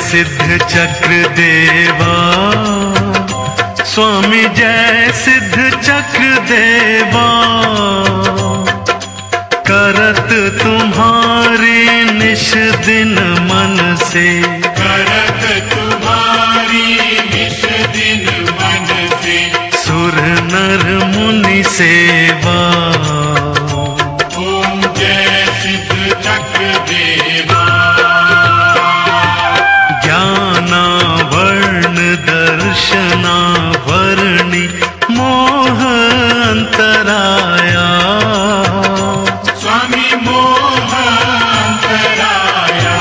सिद्ध चक्र देवा स्वामी जय सिद्ध चक्र देवा करत तुम्हारी निश दिन मन से। करत तुम्हारी निश दिन मन से। सुर नर मुनि सेवा। ओम जय सिद्ध चक्र देवा दर्शना वर्णि मोह अंतराया। स्वामी मोह अंतराया।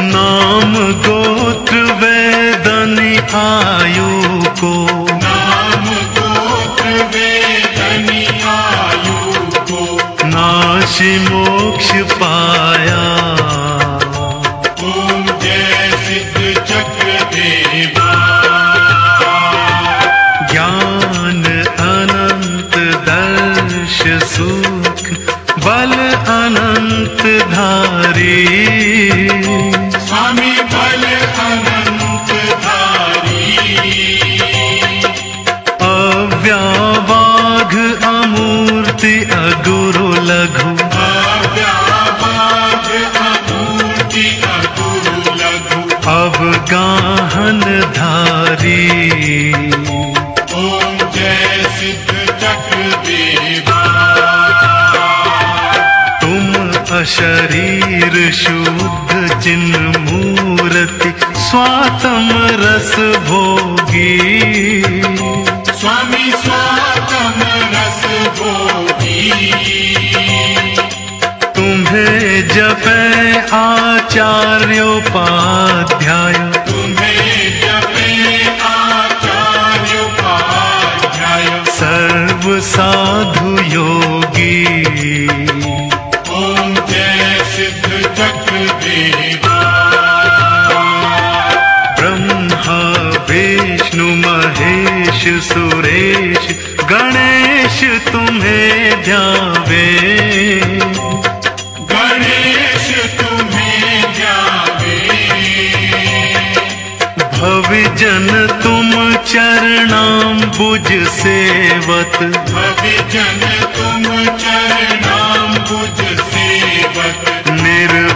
नाम गोत्र वेदनि आयु को। नाम गोत्र वेदनी आयु को। नाशि बल अनंत धारी। स्वामी बल अनंत धारी। अव्यावाघ अमूर्ति अगुरु लघु। अव्यावाज अमूर्ति अगुरु लघु। अवगाहन धारी। ओम जय सिद्ध चक्र देवा अशरीर शुद्ध चिन्ह मूर्ति स्वातम रस भोगी। स्वामी स्वातम रस भोगी। तुम्हें जपे आचार्योपाध्याय। तुम्हें जपे आचार्योपाध्याय। सर्व साधु योगी। देवा ब्रह्मा विष्णु महेश सुरेश गणेश तुम्हें ध्यावे। गणेश तुम्हें जावे भविजन तुम चरणाम्बुज सेवत। भविजन तुम चरणाम्बुज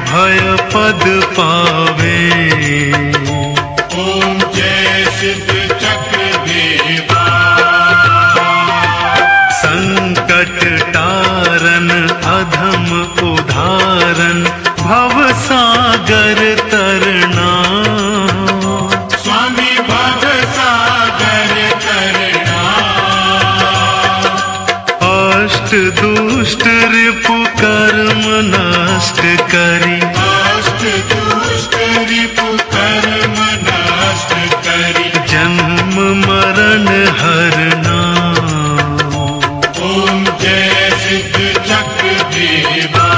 निर्भय पद पावे। ओम जय सिद्ध चक्र देवा संकट टारन अष्ट दुष्ट रिपु कर्म नष्ट करी। दुष्ट रिपु कर्म नष्ट करी। जन्म मरण हरना ओम जय सिद्ध चक्र देवा।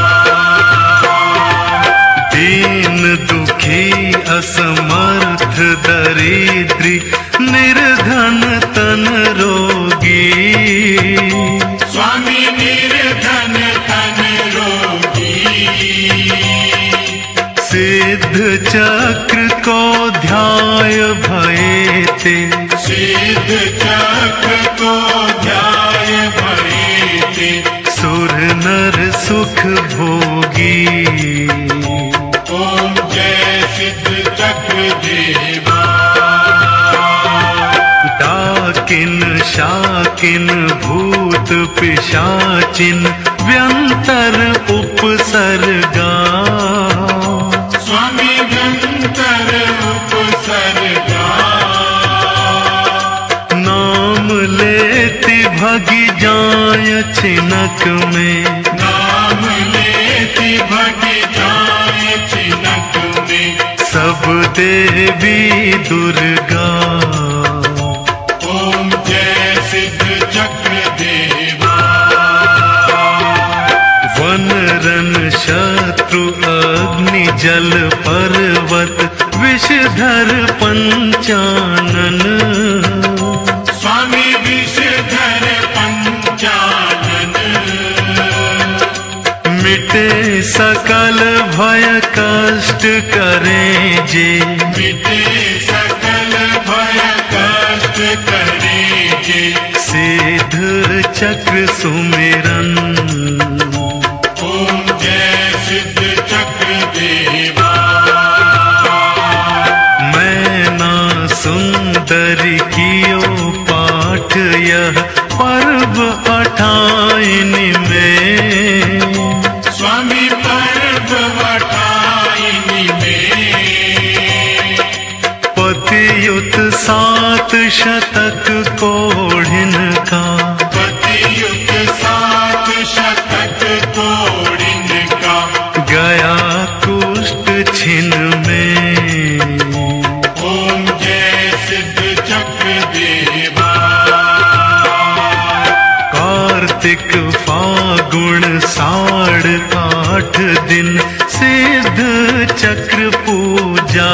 दीन दुखी असमर्थ दरिद्री शाकिन भूत पिशाचिन व्यंतर उपसर्गा। स्वामी गंतर उपसर्गा। नाम लेती भगी जाय छिनक में। नाम लेती भग जाए चिनक में। सब देवी दुर्गा। जल पर्वत विषधर पंचानन। स्वामी विषधर पंचानन। मिटे सकल भय कष्ट करें जे। मिटे सकल भय कष्ट करे जे। सिद्ध चक्र सुमिरन। में स्वामी पर्व वटाइनी में। पतियुत सात शतक कार्तिक फागुण साढ़ आठ दिन सिद्ध चक्र पूजा